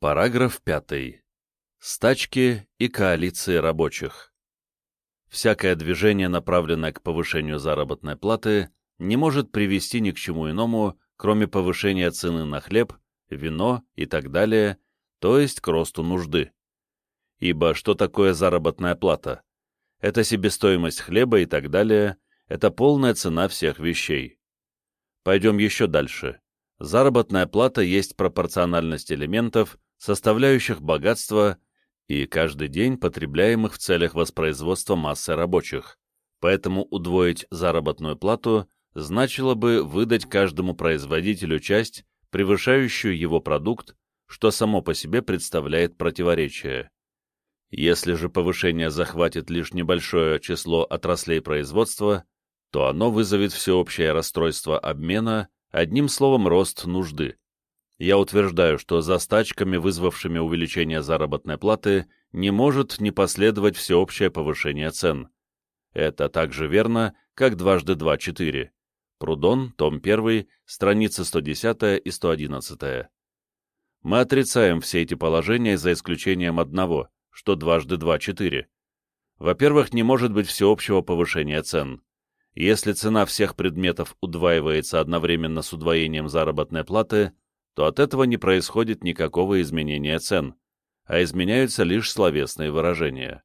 Параграф 5. Стачки и коалиции рабочих. Всякое движение, направленное к повышению заработной платы, не может привести ни к чему иному, кроме повышения цены на хлеб, вино и так далее, то есть к росту нужды. Ибо что такое заработная плата? Это себестоимость хлеба и так далее, это полная цена всех вещей. Пойдем еще дальше. Заработная плата есть пропорциональность элементов, составляющих богатство и каждый день потребляемых в целях воспроизводства массы рабочих. Поэтому удвоить заработную плату значило бы выдать каждому производителю часть, превышающую его продукт, что само по себе представляет противоречие. Если же повышение захватит лишь небольшое число отраслей производства, то оно вызовет всеобщее расстройство обмена, одним словом рост нужды. Я утверждаю, что за стачками, вызвавшими увеличение заработной платы, не может не последовать всеобщее повышение цен. Это также верно, как дважды два — четыре. Прудон, том 1, страницы 110 и 111. Мы отрицаем все эти положения за исключением одного, что дважды два — четыре. Во-первых, не может быть всеобщего повышения цен. Если цена всех предметов удваивается одновременно с удвоением заработной платы — то от этого не происходит никакого изменения цен, а изменяются лишь словесные выражения.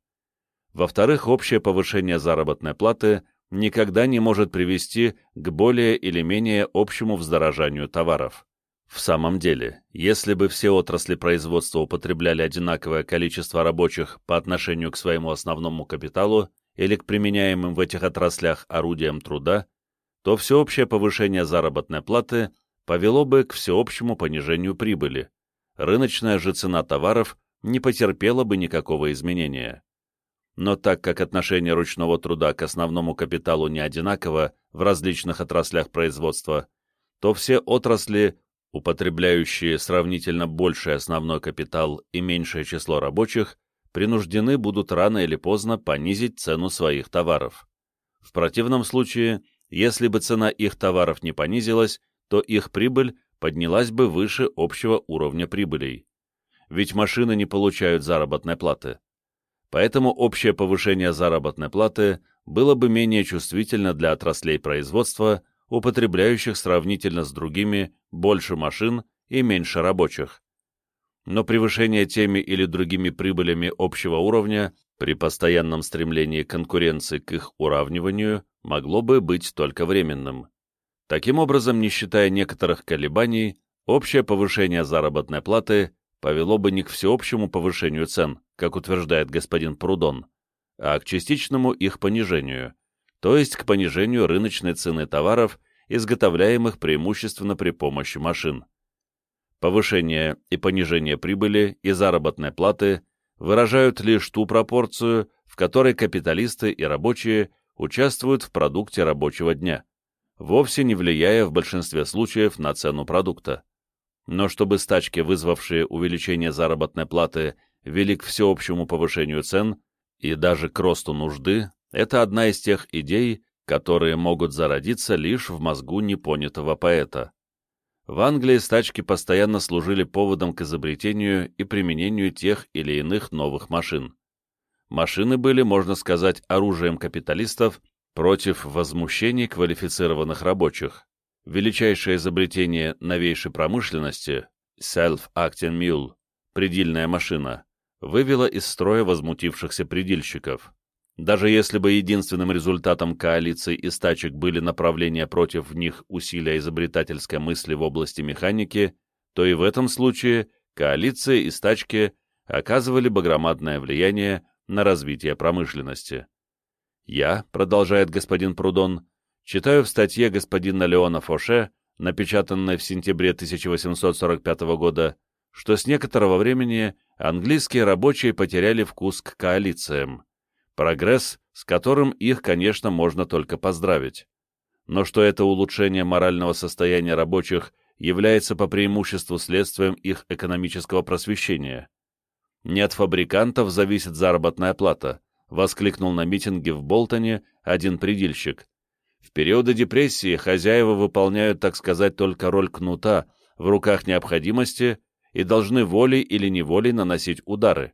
Во-вторых, общее повышение заработной платы никогда не может привести к более или менее общему вздорожанию товаров. В самом деле, если бы все отрасли производства употребляли одинаковое количество рабочих по отношению к своему основному капиталу или к применяемым в этих отраслях орудиям труда, то всеобщее повышение заработной платы повело бы к всеобщему понижению прибыли. Рыночная же цена товаров не потерпела бы никакого изменения. Но так как отношение ручного труда к основному капиталу не одинаково в различных отраслях производства, то все отрасли, употребляющие сравнительно больший основной капитал и меньшее число рабочих, принуждены будут рано или поздно понизить цену своих товаров. В противном случае, если бы цена их товаров не понизилась, то их прибыль поднялась бы выше общего уровня прибылей. Ведь машины не получают заработной платы. Поэтому общее повышение заработной платы было бы менее чувствительно для отраслей производства, употребляющих сравнительно с другими больше машин и меньше рабочих. Но превышение теми или другими прибылями общего уровня при постоянном стремлении конкуренции к их уравниванию могло бы быть только временным. Таким образом, не считая некоторых колебаний, общее повышение заработной платы повело бы не к всеобщему повышению цен, как утверждает господин Прудон, а к частичному их понижению, то есть к понижению рыночной цены товаров, изготовляемых преимущественно при помощи машин. Повышение и понижение прибыли и заработной платы выражают лишь ту пропорцию, в которой капиталисты и рабочие участвуют в продукте рабочего дня вовсе не влияя в большинстве случаев на цену продукта. Но чтобы стачки, вызвавшие увеличение заработной платы, вели к всеобщему повышению цен и даже к росту нужды, это одна из тех идей, которые могут зародиться лишь в мозгу непонятого поэта. В Англии стачки постоянно служили поводом к изобретению и применению тех или иных новых машин. Машины были, можно сказать, оружием капиталистов против возмущений квалифицированных рабочих. Величайшее изобретение новейшей промышленности Self-Acting Mule, предельная машина, вывело из строя возмутившихся предельщиков. Даже если бы единственным результатом коалиции и стачек были направления против них усилия изобретательской мысли в области механики, то и в этом случае коалиции и стачки оказывали бы громадное влияние на развитие промышленности. Я, продолжает господин Прудон, читаю в статье господина Леона Фоше, напечатанной в сентябре 1845 года, что с некоторого времени английские рабочие потеряли вкус к коалициям. Прогресс, с которым их, конечно, можно только поздравить. Но что это улучшение морального состояния рабочих является по преимуществу следствием их экономического просвещения. Не от фабрикантов зависит заработная плата, воскликнул на митинге в Болтоне один предельщик. В периоды депрессии хозяева выполняют, так сказать, только роль кнута в руках необходимости и должны волей или неволей наносить удары.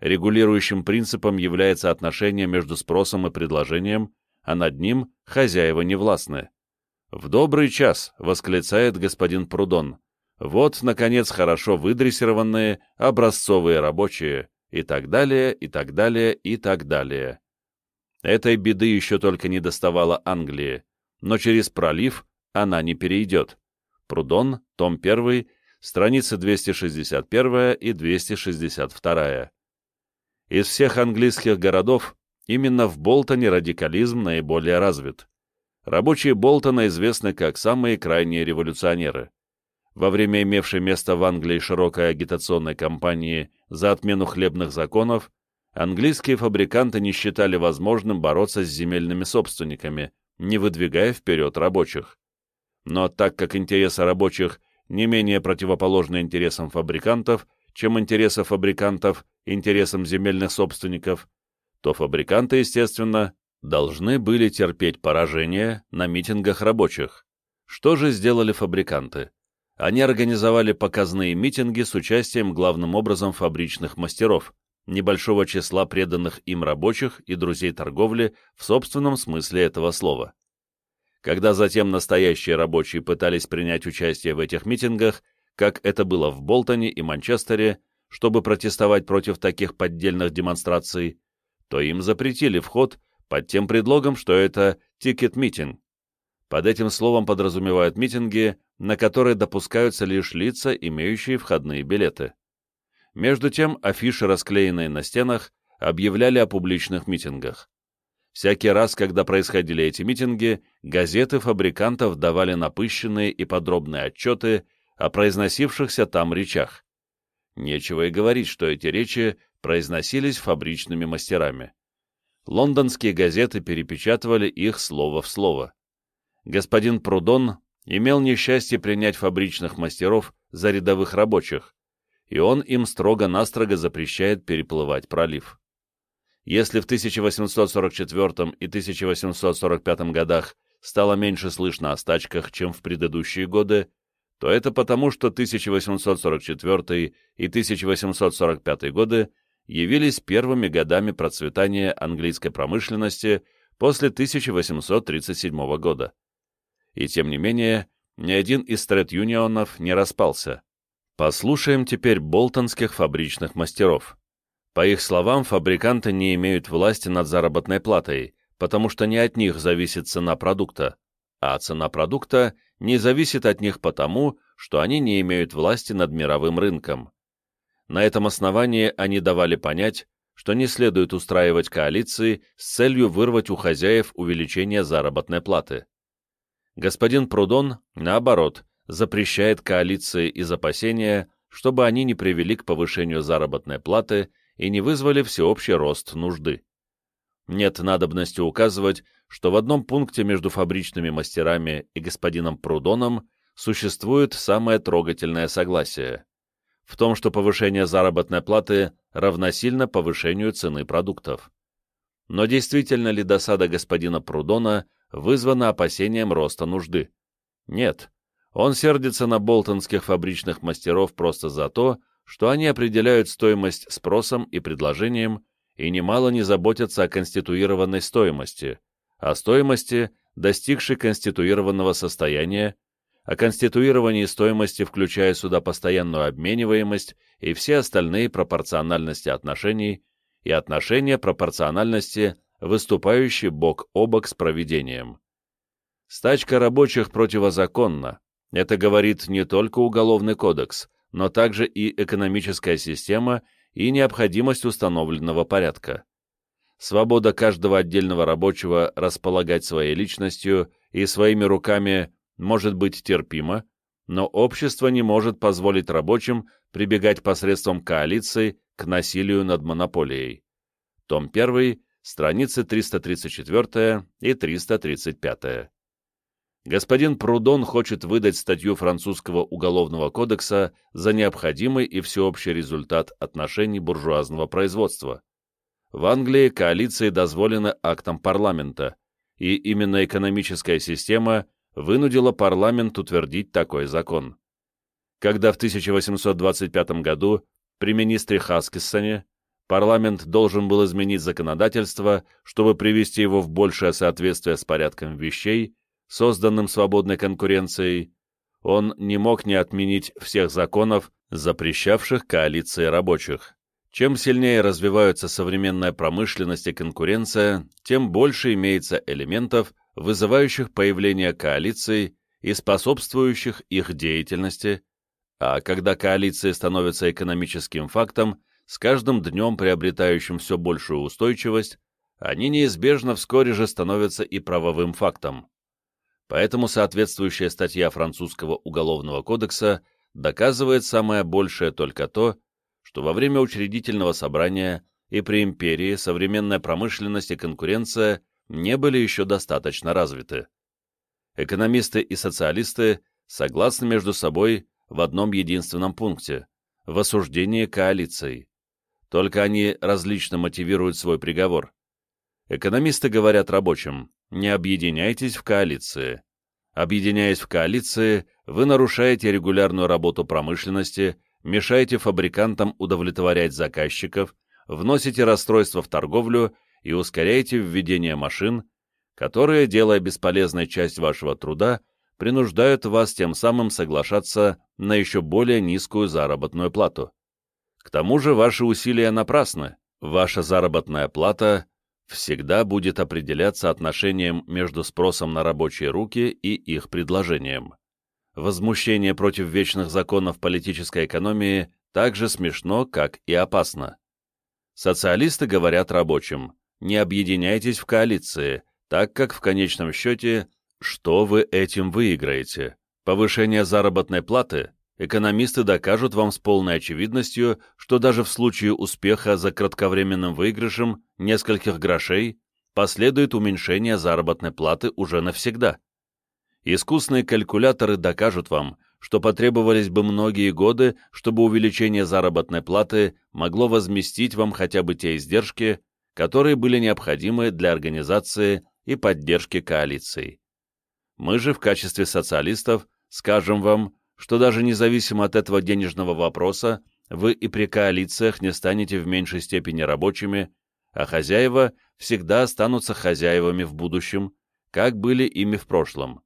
Регулирующим принципом является отношение между спросом и предложением, а над ним хозяева не властны. «В добрый час!» — восклицает господин Прудон. «Вот, наконец, хорошо выдрессированные, образцовые рабочие» и так далее, и так далее, и так далее. Этой беды еще только не доставала Англии, но через пролив она не перейдет. Прудон, том 1, страницы 261 и 262. Из всех английских городов именно в Болтоне радикализм наиболее развит. Рабочие Болтона известны как самые крайние революционеры. Во время имевшей место в Англии широкой агитационной кампании за отмену хлебных законов, английские фабриканты не считали возможным бороться с земельными собственниками, не выдвигая вперед рабочих. Но так как интересы рабочих не менее противоположны интересам фабрикантов, чем интересы фабрикантов интересам земельных собственников, то фабриканты, естественно, должны были терпеть поражение на митингах рабочих. Что же сделали фабриканты? Они организовали показные митинги с участием главным образом фабричных мастеров, небольшого числа преданных им рабочих и друзей торговли в собственном смысле этого слова. Когда затем настоящие рабочие пытались принять участие в этих митингах, как это было в Болтоне и Манчестере, чтобы протестовать против таких поддельных демонстраций, то им запретили вход под тем предлогом, что это ticket-meeting. Под этим словом подразумевают митинги, на которые допускаются лишь лица, имеющие входные билеты. Между тем, афиши, расклеенные на стенах, объявляли о публичных митингах. Всякий раз, когда происходили эти митинги, газеты фабрикантов давали напыщенные и подробные отчеты о произносившихся там речах. Нечего и говорить, что эти речи произносились фабричными мастерами. Лондонские газеты перепечатывали их слово в слово. Господин Прудон имел несчастье принять фабричных мастеров за рядовых рабочих, и он им строго-настрого запрещает переплывать пролив. Если в 1844 и 1845 годах стало меньше слышно о стачках, чем в предыдущие годы, то это потому, что 1844 и 1845 годы явились первыми годами процветания английской промышленности после 1837 года. И тем не менее, ни один из тред-юнионов не распался. Послушаем теперь болтонских фабричных мастеров. По их словам, фабриканты не имеют власти над заработной платой, потому что не от них зависит цена продукта, а цена продукта не зависит от них потому, что они не имеют власти над мировым рынком. На этом основании они давали понять, что не следует устраивать коалиции с целью вырвать у хозяев увеличение заработной платы. Господин Прудон, наоборот, запрещает коалиции из опасения, чтобы они не привели к повышению заработной платы и не вызвали всеобщий рост нужды. Нет надобности указывать, что в одном пункте между фабричными мастерами и господином Прудоном существует самое трогательное согласие. В том, что повышение заработной платы равносильно повышению цены продуктов. Но действительно ли досада господина Прудона вызвана опасением роста нужды? Нет. Он сердится на болтонских фабричных мастеров просто за то, что они определяют стоимость спросом и предложением и немало не заботятся о конституированной стоимости, о стоимости, достигшей конституированного состояния, о конституировании стоимости, включая сюда постоянную обмениваемость и все остальные пропорциональности отношений и отношения пропорциональности, выступающие бок о бок с проведением. Стачка рабочих противозаконна. Это говорит не только Уголовный кодекс, но также и экономическая система и необходимость установленного порядка. Свобода каждого отдельного рабочего располагать своей личностью и своими руками может быть терпима, но общество не может позволить рабочим прибегать посредством коалиции к насилию над монополией. Том 1, страницы 334 и 335. Господин Прудон хочет выдать статью французского уголовного кодекса за необходимый и всеобщий результат отношений буржуазного производства. В Англии коалиции дозволены актом парламента, и именно экономическая система вынудила парламент утвердить такой закон. когда в 1825 году при министре Хаскиссоне парламент должен был изменить законодательство, чтобы привести его в большее соответствие с порядком вещей, созданным свободной конкуренцией, он не мог не отменить всех законов, запрещавших коалиции рабочих. Чем сильнее развиваются современная промышленность и конкуренция, тем больше имеется элементов, вызывающих появление коалиций и способствующих их деятельности, а когда коалиции становятся экономическим фактом, с каждым днем приобретающим все большую устойчивость, они неизбежно вскоре же становятся и правовым фактом. Поэтому соответствующая статья французского уголовного кодекса доказывает самое большее только то, что во время учредительного собрания и при империи современная промышленность и конкуренция не были еще достаточно развиты. Экономисты и социалисты согласны между собой в одном единственном пункте – в осуждении коалиций. Только они различно мотивируют свой приговор. Экономисты говорят рабочим, не объединяйтесь в коалиции. Объединяясь в коалиции, вы нарушаете регулярную работу промышленности, мешаете фабрикантам удовлетворять заказчиков, вносите расстройства в торговлю и ускоряете введение машин, которые, делая бесполезной часть вашего труда, принуждают вас тем самым соглашаться на еще более низкую заработную плату. К тому же ваши усилия напрасны, ваша заработная плата всегда будет определяться отношением между спросом на рабочие руки и их предложением. Возмущение против вечных законов политической экономии так же смешно, как и опасно. Социалисты говорят рабочим, не объединяйтесь в коалиции, так как в конечном счете, что вы этим выиграете? Повышение заработной платы? Экономисты докажут вам с полной очевидностью, что даже в случае успеха за кратковременным выигрышем нескольких грошей последует уменьшение заработной платы уже навсегда. Искусные калькуляторы докажут вам, что потребовались бы многие годы, чтобы увеличение заработной платы могло возместить вам хотя бы те издержки, которые были необходимы для организации и поддержки коалиции. Мы же в качестве социалистов скажем вам, что даже независимо от этого денежного вопроса, вы и при коалициях не станете в меньшей степени рабочими, а хозяева всегда останутся хозяевами в будущем, как были ими в прошлом.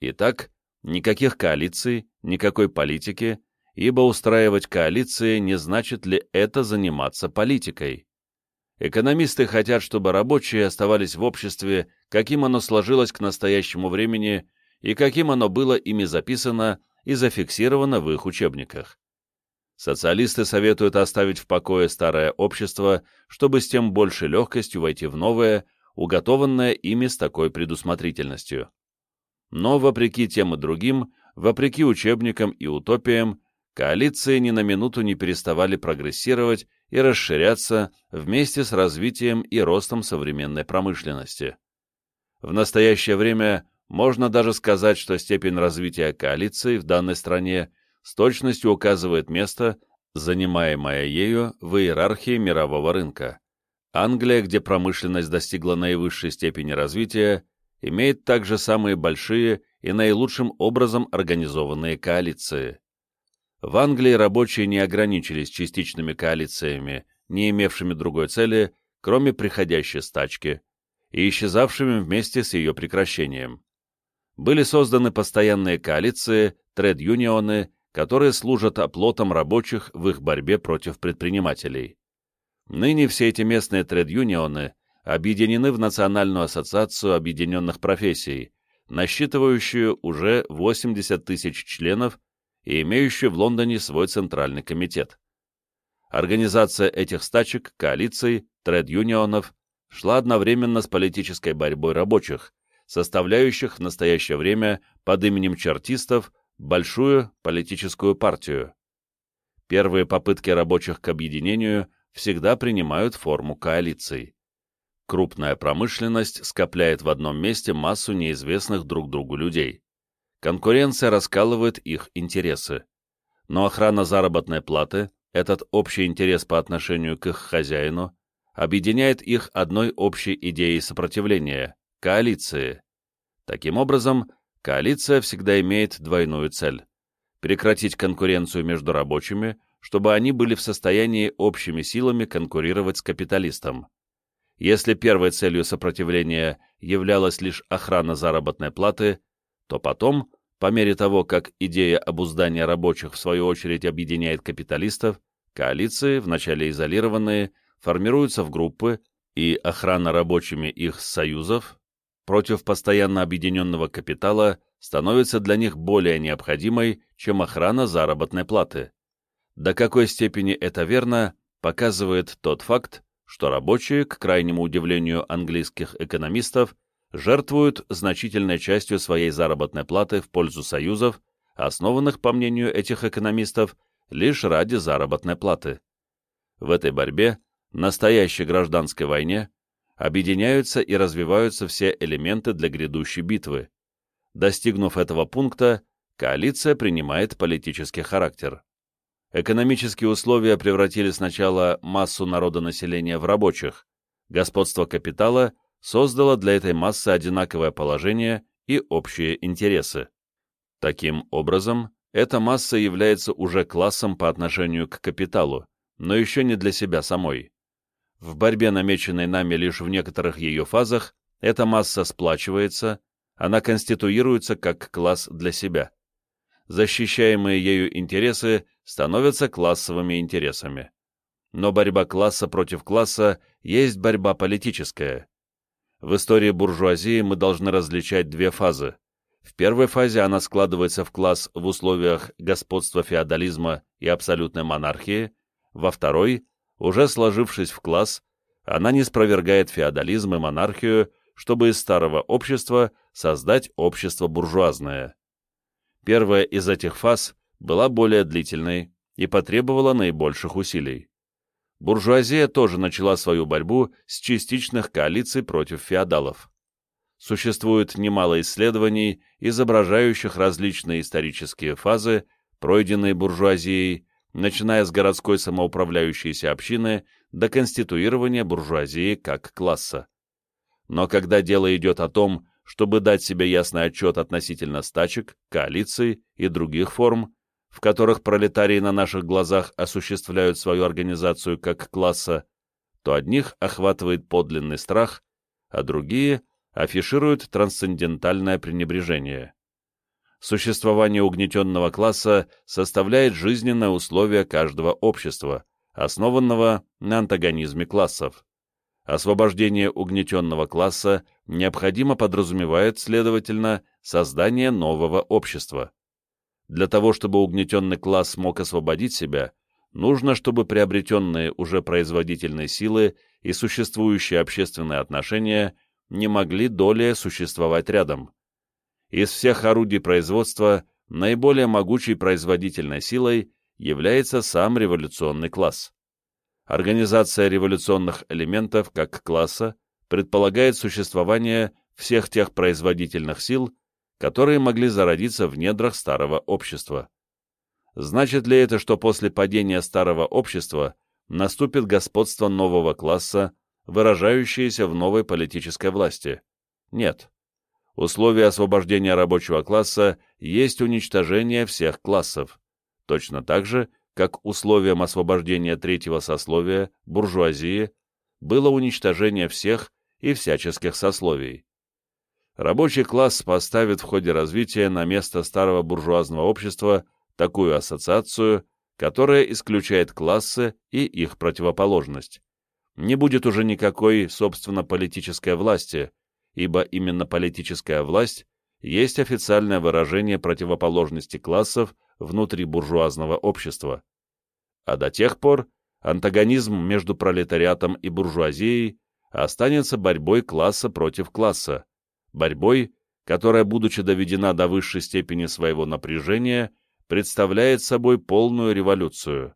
Итак, никаких коалиций, никакой политики, ибо устраивать коалиции не значит ли это заниматься политикой. Экономисты хотят, чтобы рабочие оставались в обществе, каким оно сложилось к настоящему времени и каким оно было ими записано и зафиксировано в их учебниках. Социалисты советуют оставить в покое старое общество, чтобы с тем большей легкостью войти в новое, уготованное ими с такой предусмотрительностью. Но, вопреки тем и другим, вопреки учебникам и утопиям, коалиции ни на минуту не переставали прогрессировать и расширяться вместе с развитием и ростом современной промышленности. В настоящее время можно даже сказать, что степень развития коалиции в данной стране с точностью указывает место, занимаемое ею в иерархии мирового рынка. Англия, где промышленность достигла наивысшей степени развития, имеет также самые большие и наилучшим образом организованные коалиции. В Англии рабочие не ограничились частичными коалициями, не имевшими другой цели, кроме приходящей стачки, и исчезавшими вместе с ее прекращением были созданы постоянные коалиции, тред-юнионы, которые служат оплотом рабочих в их борьбе против предпринимателей. Ныне все эти местные тред-юнионы объединены в Национальную ассоциацию объединенных профессий, насчитывающую уже 80 тысяч членов и имеющую в Лондоне свой центральный комитет. Организация этих стачек, коалиций, тред-юнионов шла одновременно с политической борьбой рабочих, составляющих в настоящее время под именем чертистов большую политическую партию. Первые попытки рабочих к объединению всегда принимают форму коалиций. Крупная промышленность скопляет в одном месте массу неизвестных друг другу людей. Конкуренция раскалывает их интересы. Но охрана заработной платы, этот общий интерес по отношению к их хозяину, объединяет их одной общей идеей сопротивления коалиции. Таким образом, коалиция всегда имеет двойную цель. прекратить конкуренцию между рабочими, чтобы они были в состоянии общими силами конкурировать с капиталистом. Если первой целью сопротивления являлась лишь охрана заработной платы, то потом, по мере того, как идея обуздания рабочих в свою очередь объединяет капиталистов, коалиции, вначале изолированные, формируются в группы, и охрана рабочими их союзов против постоянно объединенного капитала становится для них более необходимой, чем охрана заработной платы. До какой степени это верно, показывает тот факт, что рабочие, к крайнему удивлению английских экономистов, жертвуют значительной частью своей заработной платы в пользу союзов, основанных, по мнению этих экономистов, лишь ради заработной платы. В этой борьбе, настоящей гражданской войне, объединяются и развиваются все элементы для грядущей битвы. Достигнув этого пункта, коалиция принимает политический характер. Экономические условия превратили сначала массу народонаселения в рабочих. Господство капитала создало для этой массы одинаковое положение и общие интересы. Таким образом, эта масса является уже классом по отношению к капиталу, но еще не для себя самой. В борьбе, намеченной нами лишь в некоторых ее фазах, эта масса сплачивается, она конституируется как класс для себя защищаемые ею интересы становятся классовыми интересами. Но борьба класса против класса есть борьба политическая. В истории буржуазии мы должны различать две фазы. В первой фазе она складывается в класс в условиях господства феодализма и абсолютной монархии, во второй, уже сложившись в класс, она не спровергает феодализм и монархию, чтобы из старого общества создать общество буржуазное. Первая из этих фаз была более длительной и потребовала наибольших усилий. Буржуазия тоже начала свою борьбу с частичных коалиций против феодалов. Существует немало исследований, изображающих различные исторические фазы, пройденные буржуазией, начиная с городской самоуправляющейся общины до конституирования буржуазии как класса. Но когда дело идет о том, чтобы дать себе ясный отчет относительно стачек, коалиций и других форм, в которых пролетарии на наших глазах осуществляют свою организацию как класса, то одних охватывает подлинный страх, а другие афишируют трансцендентальное пренебрежение. Существование угнетенного класса составляет жизненное условие каждого общества, основанного на антагонизме классов. Освобождение угнетенного класса необходимо подразумевает, следовательно, создание нового общества. Для того, чтобы угнетенный класс мог освободить себя, нужно, чтобы приобретенные уже производительные силы и существующие общественные отношения не могли долее существовать рядом. Из всех орудий производства наиболее могучей производительной силой является сам революционный класс. Организация революционных элементов как класса предполагает существование всех тех производительных сил, которые могли зародиться в недрах старого общества. Значит ли это, что после падения старого общества наступит господство нового класса, выражающееся в новой политической власти? Нет. Условие освобождения рабочего класса есть уничтожение всех классов. Точно так же, как условием освобождения третьего сословия, буржуазии, было уничтожение всех и всяческих сословий. Рабочий класс поставит в ходе развития на место старого буржуазного общества такую ассоциацию, которая исключает классы и их противоположность. Не будет уже никакой, собственно, политической власти, ибо именно политическая власть есть официальное выражение противоположности классов внутри буржуазного общества. А до тех пор антагонизм между пролетариатом и буржуазией останется борьбой класса против класса, борьбой, которая, будучи доведена до высшей степени своего напряжения, представляет собой полную революцию.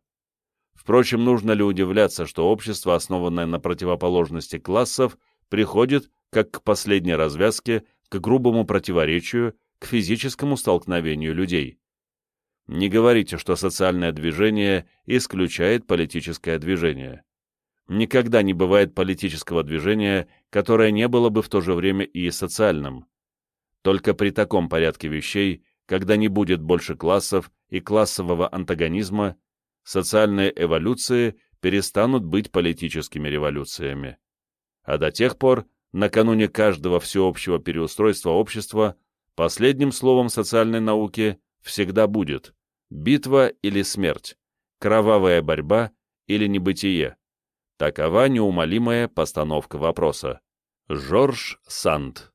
Впрочем, нужно ли удивляться, что общество, основанное на противоположности классов, приходит, как к последней развязке, к грубому противоречию, к физическому столкновению людей? Не говорите, что социальное движение исключает политическое движение. Никогда не бывает политического движения, которое не было бы в то же время и социальным. Только при таком порядке вещей, когда не будет больше классов и классового антагонизма, социальные эволюции перестанут быть политическими революциями. А до тех пор, накануне каждого всеобщего переустройства общества, последним словом социальной науки всегда будет битва или смерть, кровавая борьба или небытие. Такова неумолимая постановка вопроса. Жорж Санд